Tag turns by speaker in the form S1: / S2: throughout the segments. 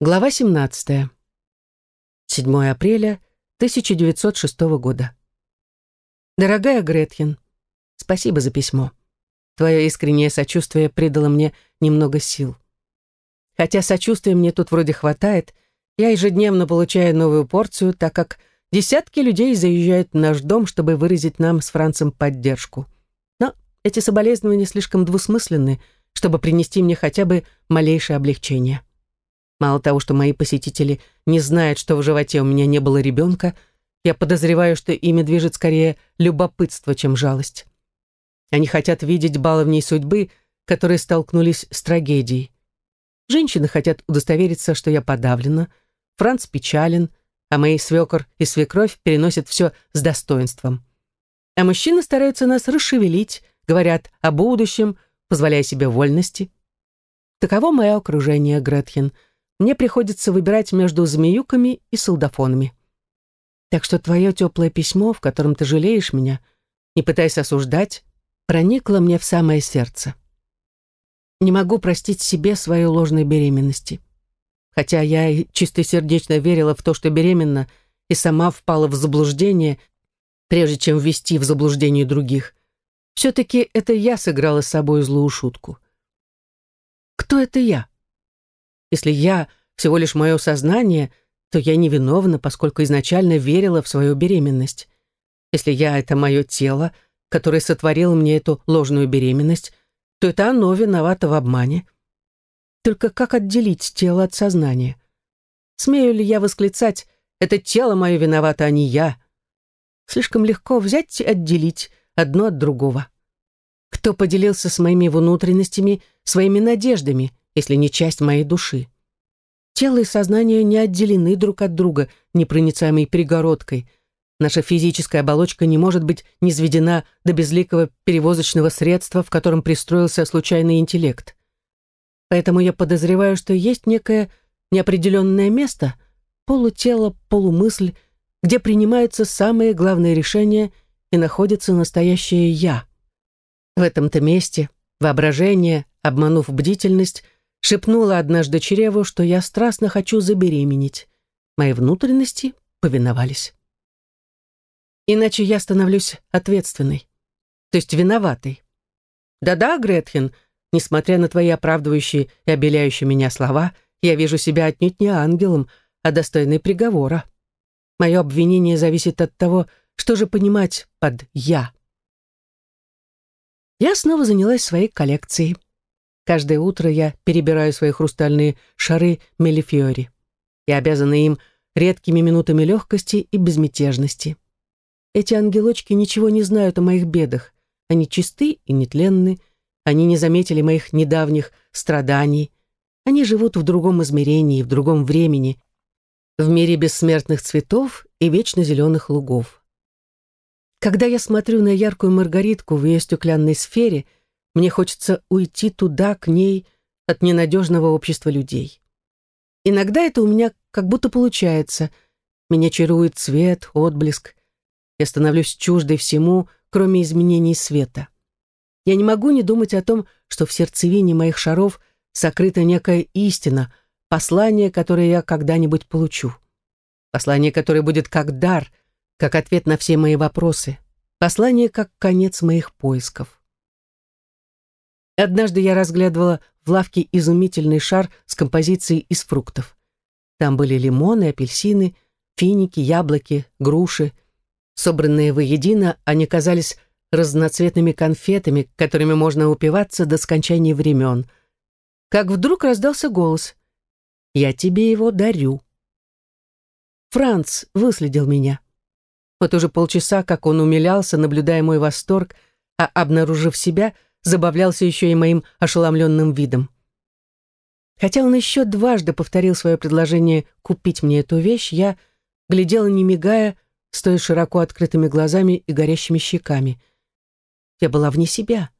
S1: Глава 17. 7 апреля 1906 года. Дорогая Гретхен, спасибо за письмо. Твое искреннее сочувствие придало мне немного сил. Хотя сочувствия мне тут вроде хватает, я ежедневно получаю новую порцию, так как десятки людей заезжают в наш дом, чтобы выразить нам с Францем поддержку. Но эти соболезнования слишком двусмысленны, чтобы принести мне хотя бы малейшее облегчение. Мало того, что мои посетители не знают, что в животе у меня не было ребенка, я подозреваю, что ими движет скорее любопытство, чем жалость. Они хотят видеть баловней судьбы, которые столкнулись с трагедией. Женщины хотят удостовериться, что я подавлена, Франц печален, а мои свекор и свекровь переносят все с достоинством. А мужчины стараются нас расшевелить, говорят о будущем, позволяя себе вольности. Таково мое окружение, Гретхен — мне приходится выбирать между змеюками и солдафонами. Так что твое теплое письмо, в котором ты жалеешь меня, не пытаясь осуждать, проникло мне в самое сердце. Не могу простить себе свою ложной беременности. Хотя я и чистосердечно верила в то, что беременна, и сама впала в заблуждение, прежде чем ввести в заблуждение других. Все-таки это я сыграла с собой злую шутку. Кто это я? Если я всего лишь мое сознание, то я невиновна, поскольку изначально верила в свою беременность. Если я — это мое тело, которое сотворило мне эту ложную беременность, то это оно виновато в обмане. Только как отделить тело от сознания? Смею ли я восклицать «это тело мое виновато, а не я»? Слишком легко взять и отделить одно от другого. Кто поделился с моими внутренностями, своими надеждами — если не часть моей души. Тело и сознание не отделены друг от друга непроницаемой перегородкой. Наша физическая оболочка не может быть низведена до безликого перевозочного средства, в котором пристроился случайный интеллект. Поэтому я подозреваю, что есть некое неопределенное место, полутело, полумысль, где принимаются самые главные решения и находится настоящее «я». В этом-то месте воображение, обманув бдительность, шепнула однажды чреву, что я страстно хочу забеременеть. Мои внутренности повиновались. Иначе я становлюсь ответственной, то есть виноватой. Да-да, Гретхен, несмотря на твои оправдывающие и обеляющие меня слова, я вижу себя отнюдь не ангелом, а достойной приговора. Мое обвинение зависит от того, что же понимать под «я». Я снова занялась своей коллекцией. Каждое утро я перебираю свои хрустальные шары Мелифиори. Я обязана им редкими минутами легкости и безмятежности. Эти ангелочки ничего не знают о моих бедах. Они чисты и нетленны. Они не заметили моих недавних страданий. Они живут в другом измерении, в другом времени, в мире бессмертных цветов и вечно зеленых лугов. Когда я смотрю на яркую маргаритку в ее стеклянной сфере — мне хочется уйти туда, к ней, от ненадежного общества людей. Иногда это у меня как будто получается. Меня чарует цвет, отблеск. Я становлюсь чуждой всему, кроме изменений света. Я не могу не думать о том, что в сердцевине моих шаров сокрыта некая истина, послание, которое я когда-нибудь получу. Послание, которое будет как дар, как ответ на все мои вопросы. Послание, как конец моих поисков. Однажды я разглядывала в лавке изумительный шар с композицией из фруктов. Там были лимоны, апельсины, финики, яблоки, груши. Собранные воедино, они казались разноцветными конфетами, которыми можно упиваться до скончания времен. Как вдруг раздался голос. «Я тебе его дарю». Франц выследил меня. Вот уже полчаса, как он умилялся, наблюдая мой восторг, а, обнаружив себя, забавлялся еще и моим ошеломленным видом. Хотя он еще дважды повторил свое предложение купить мне эту вещь, я глядела не мигая, стоя широко открытыми глазами и горящими щеками. Я была вне себя,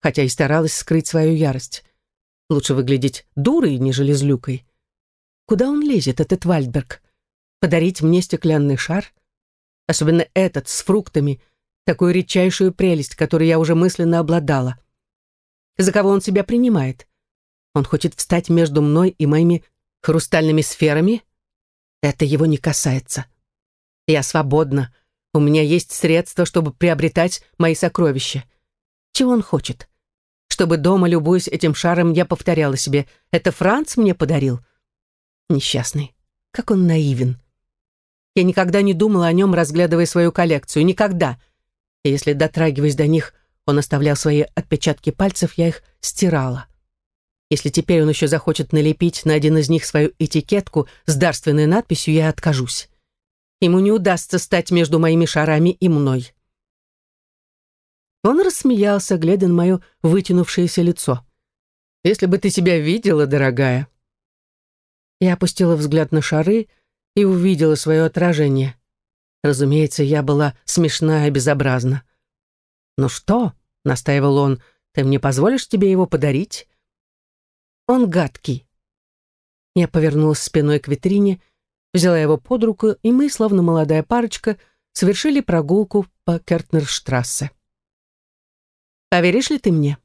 S1: хотя и старалась скрыть свою ярость. Лучше выглядеть дурой, нежели злюкой. Куда он лезет, этот Вальдберг? Подарить мне стеклянный шар? Особенно этот, с фруктами — такую редчайшую прелесть, которой я уже мысленно обладала. За кого он себя принимает? Он хочет встать между мной и моими хрустальными сферами? Это его не касается. Я свободна. У меня есть средства, чтобы приобретать мои сокровища. Чего он хочет? Чтобы дома, любуясь этим шаром, я повторяла себе, это Франц мне подарил. Несчастный. Как он наивен. Я никогда не думала о нем, разглядывая свою коллекцию. Никогда. И если, дотрагиваясь до них, он оставлял свои отпечатки пальцев, я их стирала. Если теперь он еще захочет налепить на один из них свою этикетку с дарственной надписью, я откажусь. Ему не удастся стать между моими шарами и мной. Он рассмеялся, глядя на мое вытянувшееся лицо. «Если бы ты себя видела, дорогая!» Я опустила взгляд на шары и увидела свое отражение. Разумеется, я была смешна и безобразна. «Ну что?» — настаивал он. «Ты мне позволишь тебе его подарить?» Он гадкий. Я повернулась спиной к витрине, взяла его под руку, и мы, словно молодая парочка, совершили прогулку по Кертнерштрассе. «Поверишь ли ты мне?»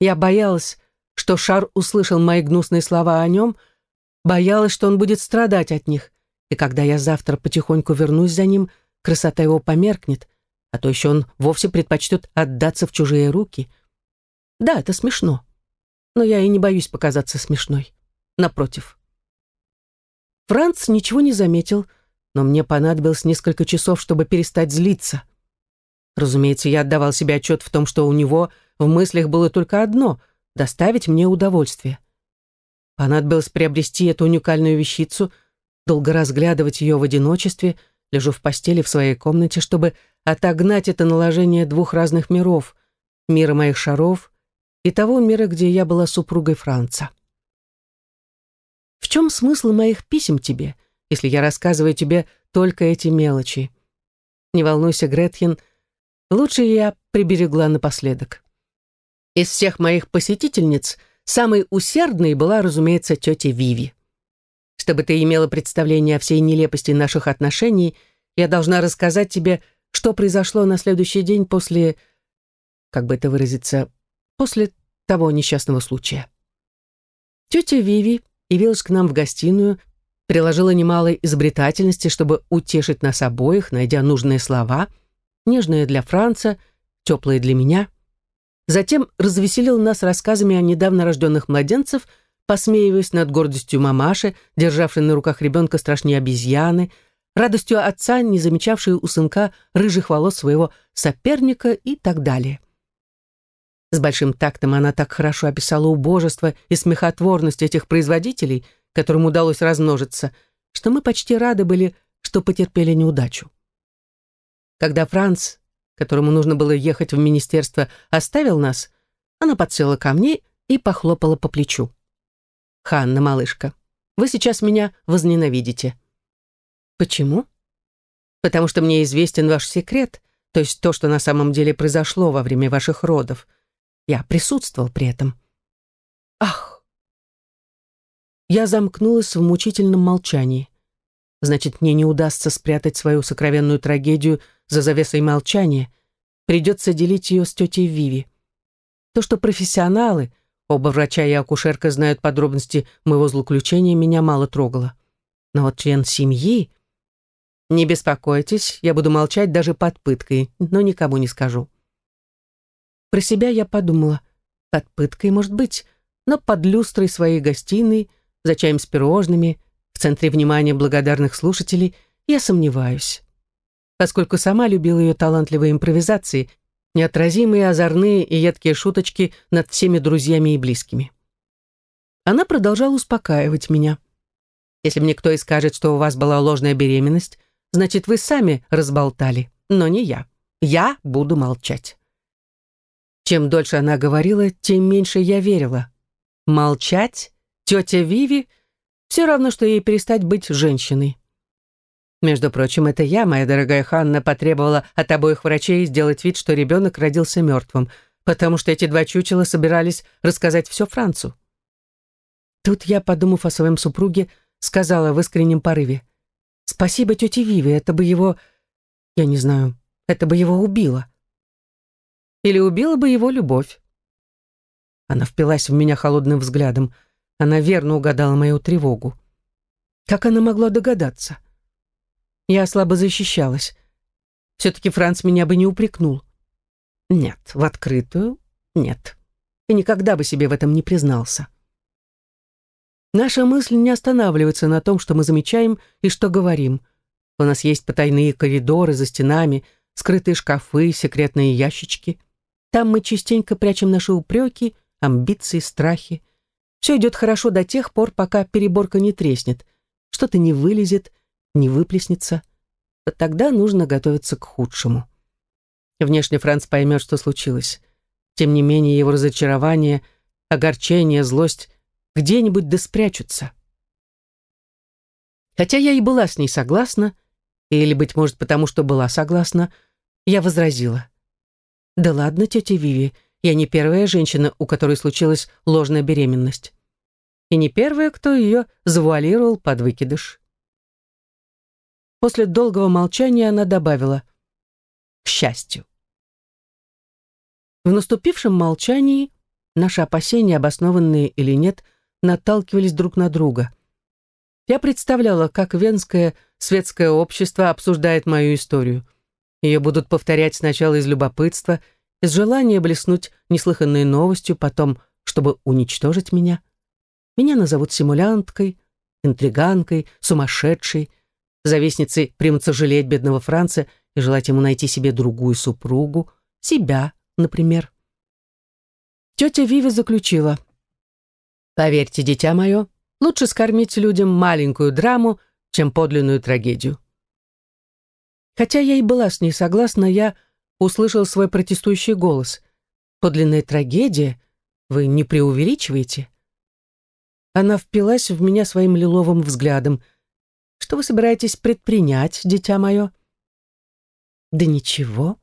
S1: Я боялась, что Шар услышал мои гнусные слова о нем, боялась, что он будет страдать от них, и когда я завтра потихоньку вернусь за ним, красота его померкнет, а то еще он вовсе предпочтет отдаться в чужие руки. Да, это смешно но я и не боюсь показаться смешной. Напротив. Франц ничего не заметил, но мне понадобилось несколько часов, чтобы перестать злиться. Разумеется, я отдавал себе отчет в том, что у него в мыслях было только одно — доставить мне удовольствие. Понадобилось приобрести эту уникальную вещицу, долго разглядывать ее в одиночестве, лежу в постели в своей комнате, чтобы отогнать это наложение двух разных миров — мира моих шаров и того мира, где я была супругой Франца. В чем смысл моих писем тебе, если я рассказываю тебе только эти мелочи? Не волнуйся, Гретхен, лучше я приберегла напоследок. Из всех моих посетительниц самой усердной была, разумеется, тетя Виви. Чтобы ты имела представление о всей нелепости наших отношений, я должна рассказать тебе, что произошло на следующий день после, как бы это выразиться, после того несчастного случая. Тетя Виви явилась к нам в гостиную, приложила немало изобретательности, чтобы утешить нас обоих, найдя нужные слова, нежные для Франца, теплые для меня. Затем развеселил нас рассказами о недавно рожденных младенцев, посмеиваясь над гордостью мамаши, державшей на руках ребенка страшнее обезьяны, радостью отца, не замечавшей у сынка рыжих волос своего соперника и так далее. С большим тактом она так хорошо описала убожество и смехотворность этих производителей, которым удалось размножиться, что мы почти рады были, что потерпели неудачу. Когда Франц, которому нужно было ехать в министерство, оставил нас, она подсела ко мне и похлопала по плечу. «Ханна, малышка, вы сейчас меня возненавидите». «Почему?» «Потому что мне известен ваш секрет, то есть то, что на самом деле произошло во время ваших родов», я присутствовал при этом. Ах! Я замкнулась в мучительном молчании. Значит, мне не удастся спрятать свою сокровенную трагедию за завесой молчания. Придется делить ее с тетей Виви. То, что профессионалы, оба врача и акушерка знают подробности моего злоключения, меня мало трогало. Но вот член семьи... Не беспокойтесь, я буду молчать даже под пыткой, но никому не скажу. Про себя я подумала, под пыткой может быть, но под люстрой своей гостиной, за чаем с пирожными, в центре внимания благодарных слушателей, я сомневаюсь. Поскольку сама любила ее талантливые импровизации, неотразимые, озорные и едкие шуточки над всеми друзьями и близкими. Она продолжала успокаивать меня. Если мне кто и скажет, что у вас была ложная беременность, значит, вы сами разболтали, но не я. Я буду молчать. Чем дольше она говорила, тем меньше я верила. Молчать? Тетя Виви? Все равно, что ей перестать быть женщиной. Между прочим, это я, моя дорогая Ханна, потребовала от обоих врачей сделать вид, что ребенок родился мертвым, потому что эти два чучела собирались рассказать все Францу. Тут я, подумав о своем супруге, сказала в искреннем порыве. «Спасибо тете Виве, это бы его... Я не знаю, это бы его убило» или убила бы его любовь. Она впилась в меня холодным взглядом. Она верно угадала мою тревогу. Как она могла догадаться? Я слабо защищалась. Все-таки Франц меня бы не упрекнул. Нет, в открытую нет. И никогда бы себе в этом не признался. Наша мысль не останавливается на том, что мы замечаем и что говорим. У нас есть потайные коридоры за стенами, скрытые шкафы, секретные ящички. Там мы частенько прячем наши упреки, амбиции, страхи. Все идет хорошо до тех пор, пока переборка не треснет, что-то не вылезет, не выплеснется. Вот тогда нужно готовиться к худшему. Внешне Франц поймет, что случилось. Тем не менее, его разочарование, огорчение, злость где-нибудь да спрячутся. Хотя я и была с ней согласна, или, быть может, потому что была согласна, я возразила. «Да ладно, тетя Виви, я не первая женщина, у которой случилась ложная беременность. И не первая, кто ее завуалировал под выкидыш». После долгого молчания она добавила «к счастью». В наступившем молчании наши опасения, обоснованные или нет, наталкивались друг на друга. Я представляла, как венское светское общество обсуждает мою историю. Ее будут повторять сначала из любопытства, из желания блеснуть неслыханной новостью, потом, чтобы уничтожить меня. Меня назовут симулянткой, интриганкой, сумасшедшей. Завистницы примутся жалеть бедного Франца и желать ему найти себе другую супругу, себя, например. Тетя Виви заключила — Поверьте, дитя мое, лучше скормить людям маленькую драму, чем подлинную трагедию. Хотя я и была с ней согласна, я услышал свой протестующий голос. Подлинная трагедия? Вы не преувеличиваете? Она впилась в меня своим лиловым взглядом. Что вы собираетесь предпринять, дитя мое? Да ничего.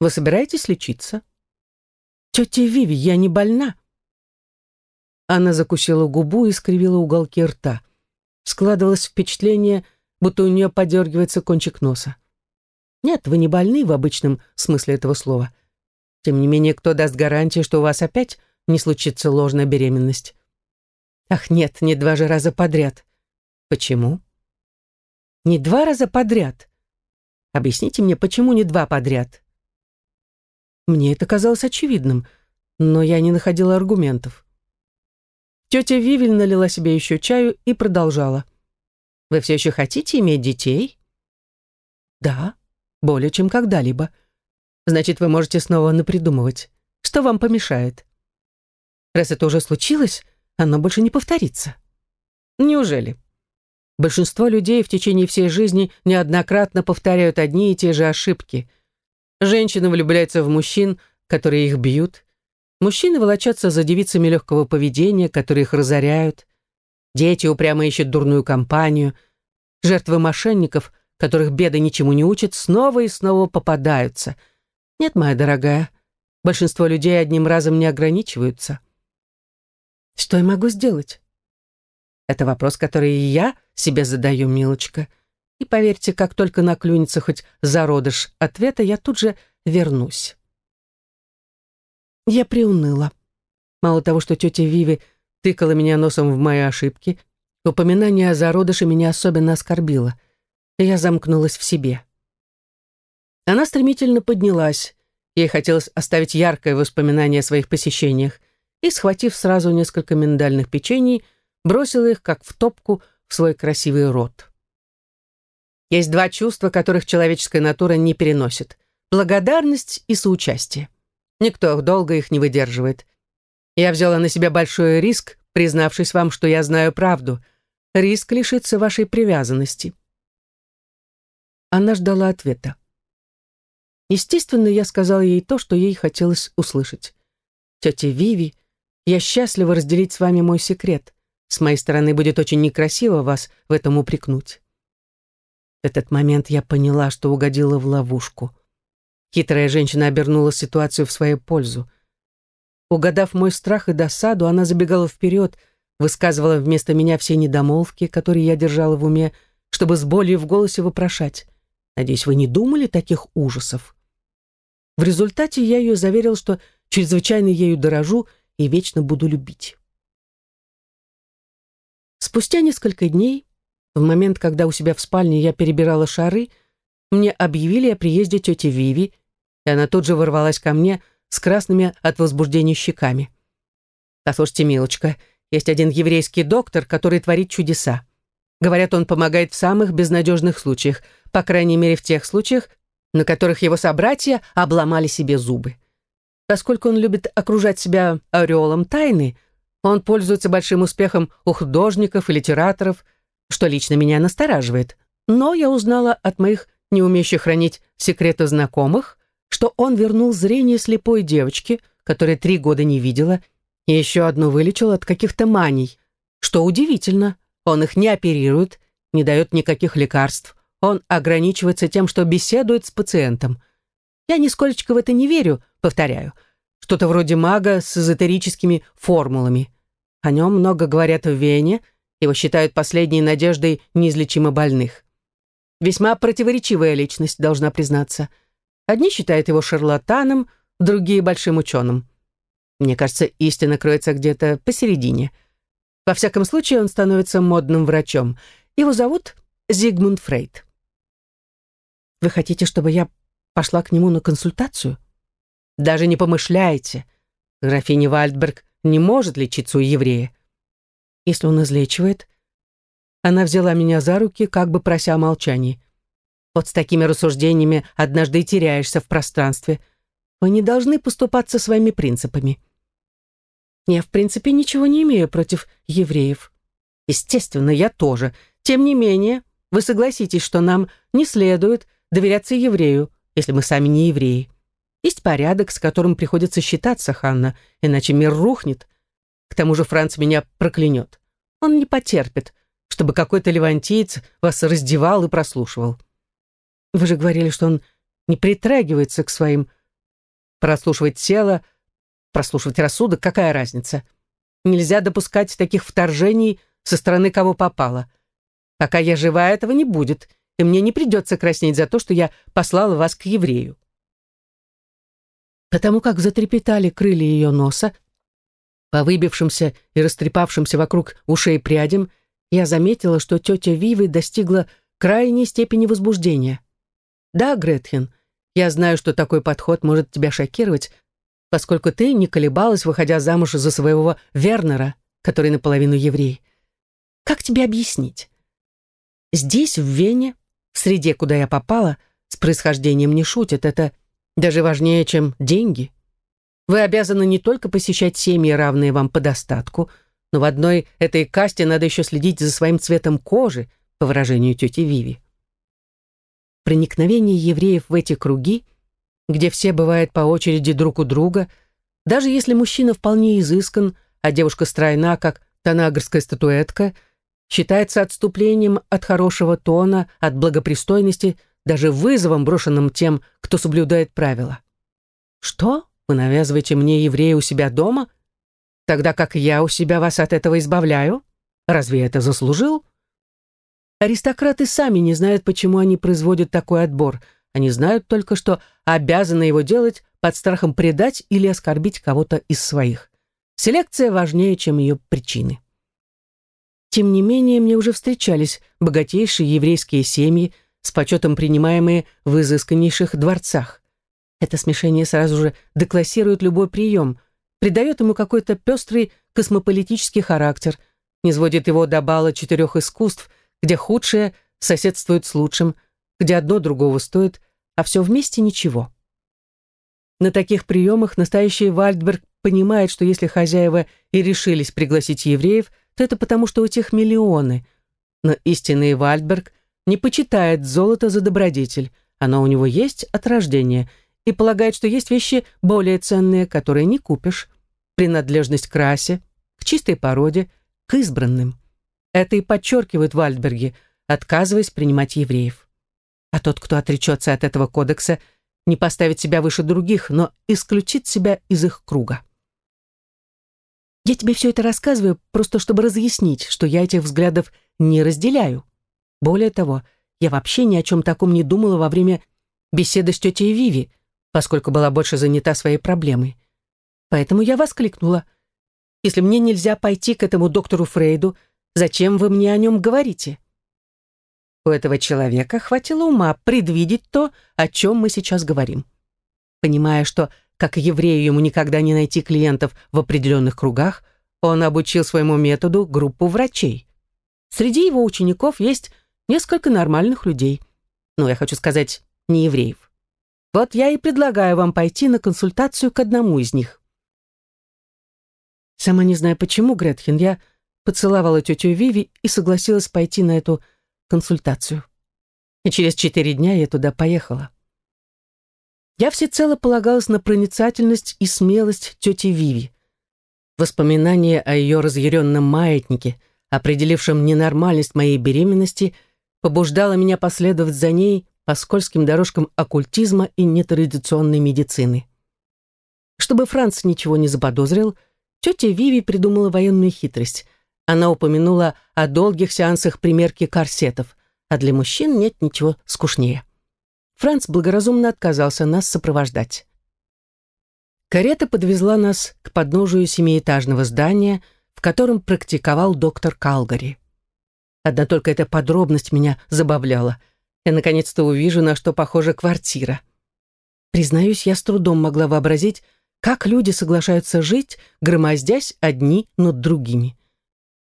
S1: Вы собираетесь лечиться? Тетя Виви, я не больна. Она закусила губу и скривила уголки рта. Складывалось впечатление, будто у нее подергивается кончик носа. Нет, вы не больны в обычном смысле этого слова. Тем не менее, кто даст гарантии, что у вас опять не случится ложная беременность? Ах, нет, не два же раза подряд. Почему? Не два раза подряд. Объясните мне, почему не два подряд? Мне это казалось очевидным, но я не находила аргументов. Тетя Вивель налила себе еще чаю и продолжала. «Вы все еще хотите иметь детей?» «Да, более чем когда-либо. Значит, вы можете снова напридумывать. Что вам помешает?» «Раз это уже случилось, оно больше не повторится». «Неужели?» Большинство людей в течение всей жизни неоднократно повторяют одни и те же ошибки. Женщины влюбляются в мужчин, которые их бьют, Мужчины волочатся за девицами легкого поведения, которые их разоряют. Дети упрямо ищут дурную компанию. Жертвы мошенников, которых беды ничему не учат, снова и снова попадаются. Нет, моя дорогая, большинство людей одним разом не ограничиваются. Что я могу сделать? Это вопрос, который и я себе задаю, милочка. И поверьте, как только наклюнется хоть зародыш ответа, я тут же вернусь. Я приуныла. Мало того, что тетя Виви тыкала меня носом в мои ошибки, упоминание о зародыше меня особенно оскорбило, я замкнулась в себе. Она стремительно поднялась, ей хотелось оставить яркое воспоминание о своих посещениях, и, схватив сразу несколько миндальных печений, бросила их, как в топку, в свой красивый рот. Есть два чувства, которых человеческая натура не переносит — благодарность и соучастие. Никто долго их не выдерживает. Я взяла на себя большой риск, признавшись вам, что я знаю правду. Риск лишиться вашей привязанности. Она ждала ответа. Естественно, я сказала ей то, что ей хотелось услышать. «Тетя Виви, я счастлива разделить с вами мой секрет. С моей стороны будет очень некрасиво вас в этом упрекнуть». В этот момент я поняла, что угодила в ловушку. Хитрая женщина обернула ситуацию в свою пользу. Угадав мой страх и досаду, она забегала вперед, высказывала вместо меня все недомолвки, которые я держала в уме, чтобы с болью в голосе вопрошать. «Надеюсь, вы не думали таких ужасов?» В результате я ее заверил, что чрезвычайно ею дорожу и вечно буду любить. Спустя несколько дней, в момент, когда у себя в спальне я перебирала шары, мне объявили о приезде тети Виви, и она тут же ворвалась ко мне с красными от возбуждения щеками. «Послушайте, милочка, есть один еврейский доктор, который творит чудеса. Говорят, он помогает в самых безнадежных случаях, по крайней мере в тех случаях, на которых его собратья обломали себе зубы. Поскольку он любит окружать себя ореолом тайны, он пользуется большим успехом у художников и литераторов, что лично меня настораживает. Но я узнала от моих не умеющих хранить секреты знакомых, что он вернул зрение слепой девочки, которая три года не видела, и еще одну вылечил от каких-то маний. Что удивительно, он их не оперирует, не дает никаких лекарств, он ограничивается тем, что беседует с пациентом. Я нисколечко в это не верю, повторяю. Что-то вроде мага с эзотерическими формулами. О нем много говорят в Вене, его считают последней надеждой неизлечимо больных. Весьма противоречивая личность, должна признаться. Одни считают его шарлатаном, другие — большим ученым. Мне кажется, истина кроется где-то посередине. Во всяком случае, он становится модным врачом. Его зовут Зигмунд Фрейд. Вы хотите, чтобы я пошла к нему на консультацию? Даже не помышляйте. Графиня Вальдберг не может лечиться у еврея. Если он излечивает... Она взяла меня за руки, как бы прося молчания. Вот с такими рассуждениями однажды и теряешься в пространстве. Вы не должны поступаться своими принципами. Я, в принципе, ничего не имею против евреев. Естественно, я тоже. Тем не менее, вы согласитесь, что нам не следует доверяться еврею, если мы сами не евреи. Есть порядок, с которым приходится считаться, Ханна, иначе мир рухнет. К тому же Франц меня проклянет. Он не потерпит, чтобы какой-то левантиец вас раздевал и прослушивал. Вы же говорили, что он не притрагивается к своим... Прослушивать тело, прослушивать рассудок, какая разница? Нельзя допускать таких вторжений со стороны кого попало. Пока я жива, этого не будет, и мне не придется краснеть за то, что я послала вас к еврею. Потому как затрепетали крылья ее носа, по выбившимся и растрепавшимся вокруг ушей прядям, я заметила, что тетя Вивы достигла крайней степени возбуждения. «Да, Гретхен, я знаю, что такой подход может тебя шокировать, поскольку ты не колебалась, выходя замуж за своего Вернера, который наполовину еврей. Как тебе объяснить? Здесь, в Вене, в среде, куда я попала, с происхождением не шутят, это даже важнее, чем деньги. Вы обязаны не только посещать семьи, равные вам по достатку, но в одной этой касте надо еще следить за своим цветом кожи, по выражению тети Виви. Проникновение евреев в эти круги, где все бывают по очереди друг у друга, даже если мужчина вполне изыскан, а девушка стройна, как танагрская статуэтка, считается отступлением от хорошего тона, от благопристойности, даже вызовом, брошенным тем, кто соблюдает правила. Что? Вы навязываете мне еврея у себя дома, тогда как я у себя вас от этого избавляю? Разве я это заслужил? Аристократы сами не знают, почему они производят такой отбор. Они знают только, что обязаны его делать под страхом предать или оскорбить кого-то из своих. Селекция важнее, чем ее причины. Тем не менее, мне уже встречались богатейшие еврейские семьи, с почетом принимаемые в изысканнейших дворцах. Это смешение сразу же деклассирует любой прием, придает ему какой-то пестрый космополитический характер, не сводит его до бала четырех искусств, где худшее соседствует с лучшим, где одно другого стоит, а все вместе ничего. На таких приемах настоящий Вальдберг понимает, что если хозяева и решились пригласить евреев, то это потому, что у тех миллионы. Но истинный Вальдберг не почитает золото за добродетель, оно у него есть от рождения – и полагает, что есть вещи более ценные, которые не купишь. Принадлежность к расе, к чистой породе, к избранным. Это и подчеркивают Вальдберги, отказываясь принимать евреев. А тот, кто отречется от этого кодекса, не поставит себя выше других, но исключит себя из их круга. Я тебе все это рассказываю просто чтобы разъяснить, что я этих взглядов не разделяю. Более того, я вообще ни о чем таком не думала во время беседы с тетей Виви, поскольку была больше занята своей проблемой. Поэтому я воскликнула. Если мне нельзя пойти к этому доктору Фрейду, Зачем вы мне о нем говорите? У этого человека хватило ума предвидеть то, о чем мы сейчас говорим. Понимая, что, как еврею, ему никогда не найти клиентов в определенных кругах, он обучил своему методу группу врачей. Среди его учеников есть несколько нормальных людей. Ну, я хочу сказать, не евреев. Вот я и предлагаю вам пойти на консультацию к одному из них. Сама не знаю почему, Гретхен, я поцеловала тетю Виви и согласилась пойти на эту консультацию. И через четыре дня я туда поехала. Я всецело полагалась на проницательность и смелость тети Виви. Воспоминания о ее разъяренном маятнике, определившем ненормальность моей беременности, побуждало меня последовать за ней по скользким дорожкам оккультизма и нетрадиционной медицины. Чтобы Франц ничего не заподозрил, тетя Виви придумала военную хитрость. Она упомянула о долгих сеансах примерки корсетов, а для мужчин нет ничего скучнее. Франц благоразумно отказался нас сопровождать. Карета подвезла нас к подножию семиэтажного здания, в котором практиковал доктор Калгари. Одна только эта подробность меня забавляла. Я наконец-то увижу, на что похожа квартира. Признаюсь, я с трудом могла вообразить, как люди соглашаются жить, громоздясь одни над другими.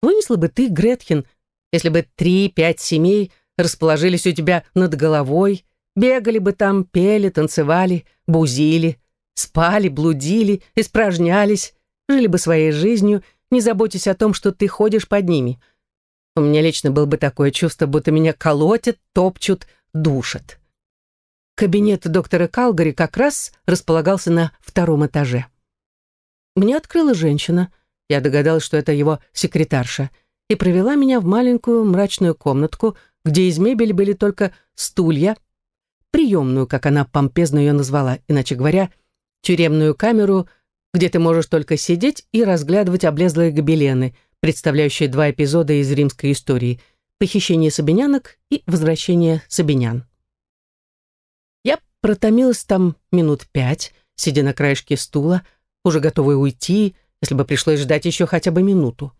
S1: Вынесла бы ты, Гретхен, если бы три-пять семей расположились у тебя над головой, бегали бы там, пели, танцевали, бузили, спали, блудили, испражнялись, жили бы своей жизнью, не заботясь о том, что ты ходишь под ними. У меня лично было бы такое чувство, будто меня колотят, топчут, душат. Кабинет доктора Калгари как раз располагался на втором этаже. Мне открыла женщина — я догадалась, что это его секретарша, и провела меня в маленькую мрачную комнатку, где из мебели были только стулья, приемную, как она помпезно ее назвала, иначе говоря, тюремную камеру, где ты можешь только сидеть и разглядывать облезлые гобелены, представляющие два эпизода из римской истории – похищение сабинянок и возвращение сабинян. Я протомилась там минут пять, сидя на краешке стула, уже готовая уйти, если бы пришлось ждать еще хотя бы минуту.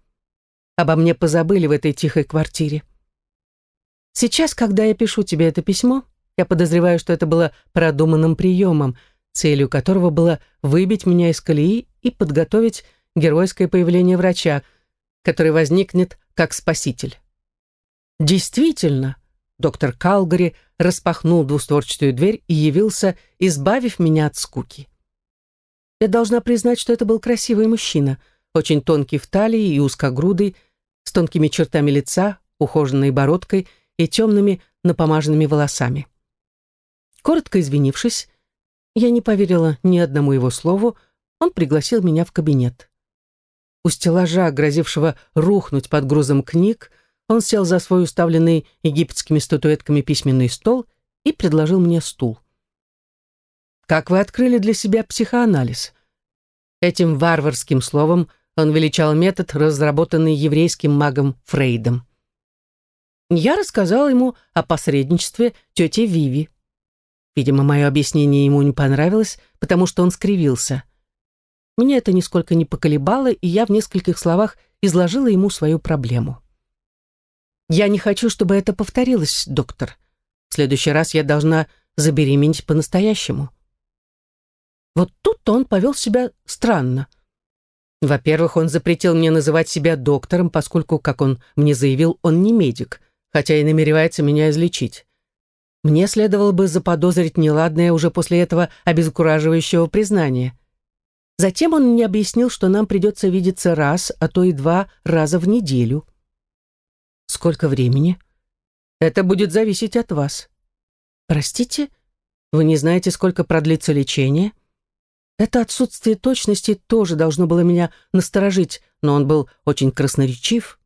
S1: Обо мне позабыли в этой тихой квартире. Сейчас, когда я пишу тебе это письмо, я подозреваю, что это было продуманным приемом, целью которого было выбить меня из колеи и подготовить геройское появление врача, который возникнет как спаситель. Действительно, доктор Калгари распахнул двустворчатую дверь и явился, избавив меня от скуки. Я должна признать, что это был красивый мужчина, очень тонкий в талии и узкогрудый, с тонкими чертами лица, ухоженной бородкой и темными напомаженными волосами. Коротко извинившись, я не поверила ни одному его слову, он пригласил меня в кабинет. У стеллажа, грозившего рухнуть под грузом книг, он сел за свой уставленный египетскими статуэтками письменный стол и предложил мне стул. Как вы открыли для себя психоанализ? Этим варварским словом он величал метод, разработанный еврейским магом Фрейдом. Я рассказала ему о посредничестве тети Виви. Видимо, мое объяснение ему не понравилось, потому что он скривился. Меня это нисколько не поколебало, и я в нескольких словах изложила ему свою проблему. «Я не хочу, чтобы это повторилось, доктор. В следующий раз я должна забеременеть по-настоящему. Вот тут он повел себя странно. Во-первых, он запретил мне называть себя доктором, поскольку, как он мне заявил, он не медик, хотя и намеревается меня излечить. Мне следовало бы заподозрить неладное уже после этого обезкураживающего признания. Затем он мне объяснил, что нам придется видеться раз, а то и два раза в неделю. Сколько времени? Это будет зависеть от вас. Простите, вы не знаете, сколько продлится лечение? — это отсутствие точности тоже должно было меня насторожить, но он был очень красноречив.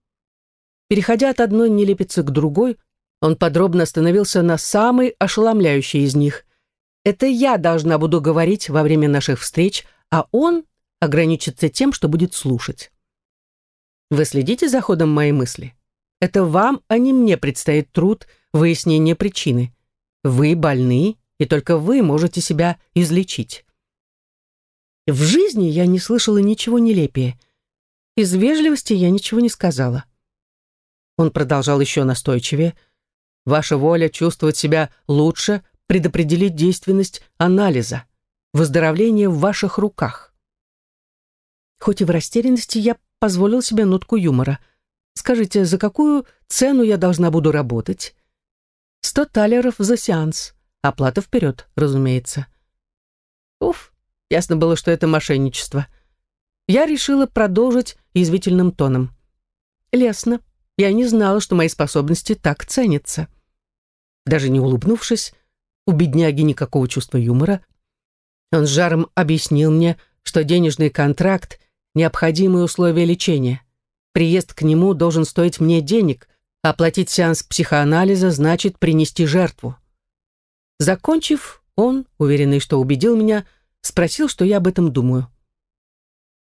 S1: Переходя от одной нелепицы к другой, он подробно остановился на самой ошеломляющей из них. Это я должна буду говорить во время наших встреч, а он ограничится тем, что будет слушать. Вы следите за ходом моей мысли? Это вам, а не мне предстоит труд выяснения причины. Вы больны, и только вы можете себя излечить. В жизни я не слышала ничего нелепее. Из вежливости я ничего не сказала. Он продолжал еще настойчивее. Ваша воля чувствовать себя лучше, предопределить действенность анализа. Выздоровление в ваших руках. Хоть и в растерянности, я позволил себе нотку юмора. Скажите, за какую цену я должна буду работать? Сто талеров за сеанс. Оплата вперед, разумеется. Уф, ясно было, что это мошенничество. Я решила продолжить язвительным тоном. Лесно. Я не знала, что мои способности так ценятся. Даже не улыбнувшись, у бедняги никакого чувства юмора, он с жаром объяснил мне, что денежный контракт — необходимые условия лечения. Приезд к нему должен стоить мне денег, оплатить сеанс психоанализа значит принести жертву. Закончив, он, уверенный, что убедил меня, спросил, что я об этом думаю.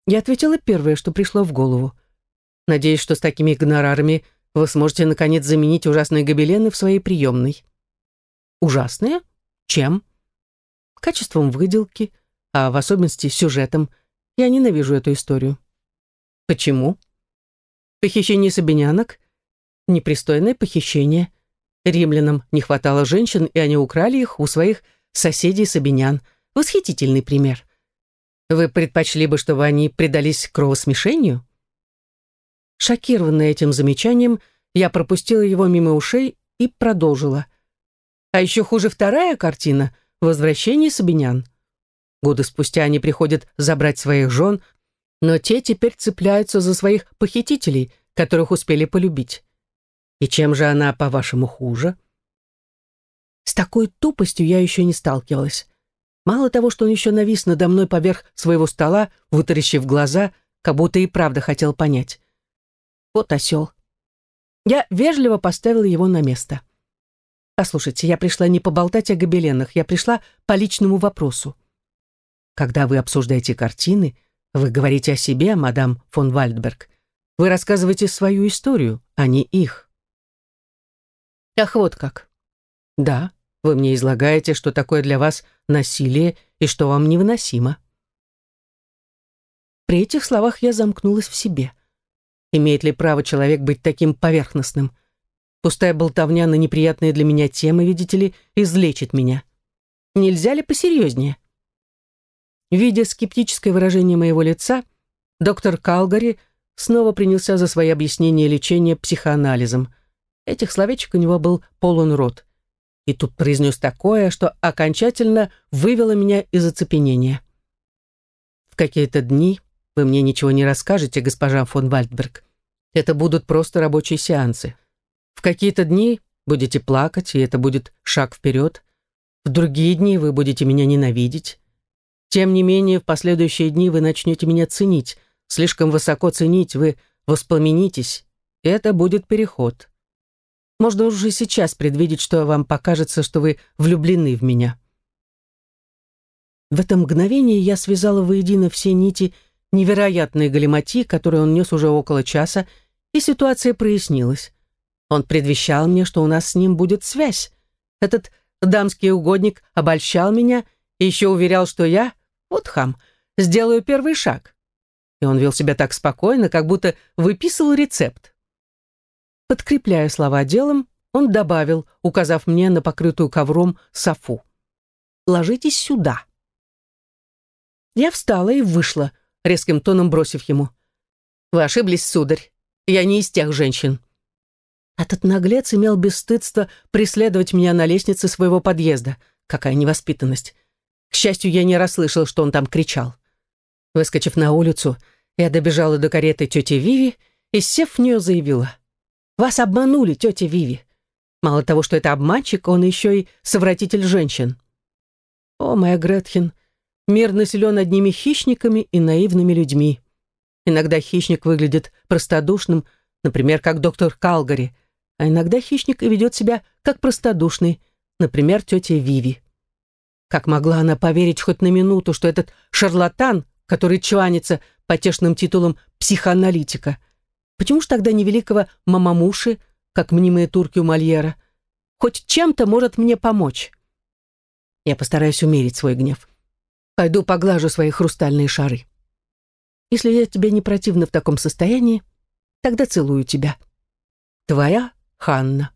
S1: Я ответила первое, что пришло в голову. Надеюсь, что с такими гонорарами вы сможете, наконец, заменить ужасные гобелены в своей приемной. Ужасные? Чем? Качеством выделки, а в особенности сюжетом. Я ненавижу эту историю. Почему? Похищение сабинянок? Непристойное похищение. Римлянам не хватало женщин, и они украли их у своих соседей сабинян. Восхитительный пример. Вы предпочли бы, чтобы они предались кровосмешению? Шокированная этим замечанием, я пропустила его мимо ушей и продолжила. А еще хуже вторая картина «Возвращение Сабинян». Годы спустя они приходят забрать своих жен, но те теперь цепляются за своих похитителей, которых успели полюбить. И чем же она, по-вашему, хуже? С такой тупостью я еще не сталкивалась. Мало того, что он еще навис надо мной поверх своего стола, вытаращив глаза, как будто и правда хотел понять. Вот осел. Я вежливо поставила его на место. Послушайте, я пришла не поболтать о гобеленах, я пришла по личному вопросу. Когда вы обсуждаете картины, вы говорите о себе, мадам фон Вальдберг. Вы рассказываете свою историю, а не их. Ах, вот как. Да, вы мне излагаете, что такое для вас насилие и что вам невыносимо. При этих словах я замкнулась в себе. Имеет ли право человек быть таким поверхностным? Пустая болтовня на неприятные для меня темы, видите ли, излечит меня. Нельзя ли посерьезнее? Видя скептическое выражение моего лица, доктор Калгари снова принялся за свои объяснения лечения психоанализом. Этих словечек у него был полон рот. И тут произнес такое, что окончательно вывело меня из оцепенения. В какие-то дни вы мне ничего не расскажете, госпожа фон Вальдберг. Это будут просто рабочие сеансы. В какие-то дни будете плакать, и это будет шаг вперед. В другие дни вы будете меня ненавидеть. Тем не менее, в последующие дни вы начнете меня ценить, слишком высоко ценить, вы воспламенитесь. Это будет переход. Можно уже сейчас предвидеть, что вам покажется, что вы влюблены в меня. В это мгновение я связала воедино все нити невероятной галимати, которую он нес уже около часа, и ситуация прояснилась. Он предвещал мне, что у нас с ним будет связь. Этот дамский угодник обольщал меня и еще уверял, что я, вот хам, сделаю первый шаг. И он вел себя так спокойно, как будто выписывал рецепт. Подкрепляя слова делом, он добавил, указав мне на покрытую ковром софу. «Ложитесь сюда». Я встала и вышла, резким тоном бросив ему. «Вы ошиблись, сударь. Я не из тех женщин». Этот наглец имел бесстыдство преследовать меня на лестнице своего подъезда. Какая невоспитанность. К счастью, я не расслышал, что он там кричал. Выскочив на улицу, я добежала до кареты тети Виви и, сев в нее, заявила. «Вас обманули, тетя Виви. Мало того, что это обманщик, он еще и совратитель женщин». «О, моя Гретхен, Мир населен одними хищниками и наивными людьми. Иногда хищник выглядит простодушным, например, как доктор Калгари, а иногда хищник и ведет себя как простодушный, например, тетя Виви. Как могла она поверить хоть на минуту, что этот шарлатан, который чванится потешным титулом психоаналитика, почему ж тогда не великого мамамуши, как мнимые турки у Мольера, хоть чем-то может мне помочь? Я постараюсь умерить свой гнев. Пойду поглажу свои хрустальные шары. Если я тебе не противна в таком состоянии, тогда целую тебя. Твоя Ханна.